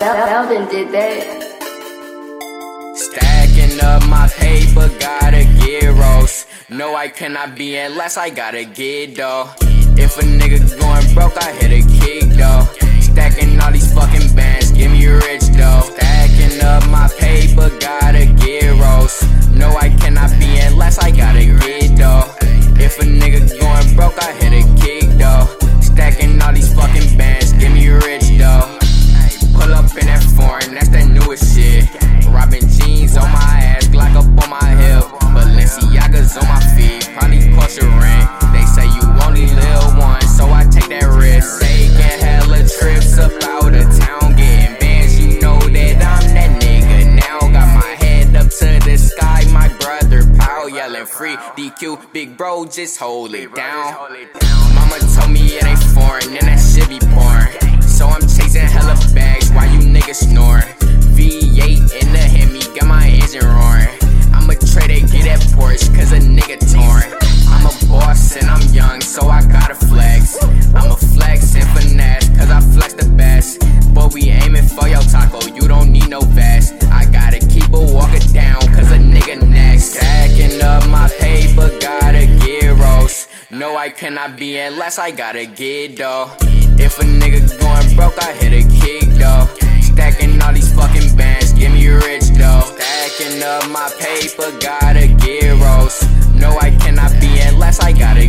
Belden did that. Stacking up my paper, gotta get rose. No, I cannot be unless I gotta get though. If a nigga going broke, I hit a kick though. Stacking all these fucking bands, give me rich though. Stacking up my paper, gotta get rose. No, I cannot be unless I gotta get though. If a nigga going broke, I hit ring. They say you only live once, so I take that risk. Taking hella trips up out of town, getting bands. You know that I'm that nigga now. Got my head up to the sky, my brother Pow yelling free. DQ, big bro, just hold it down. Mama told me it ain't foreign, I cannot be unless I gotta get though. If a nigga going broke, I hit a kick though. Stacking all these fucking bands, give me rich though. Stacking up my paper, gotta get rose. No, I cannot be unless I gotta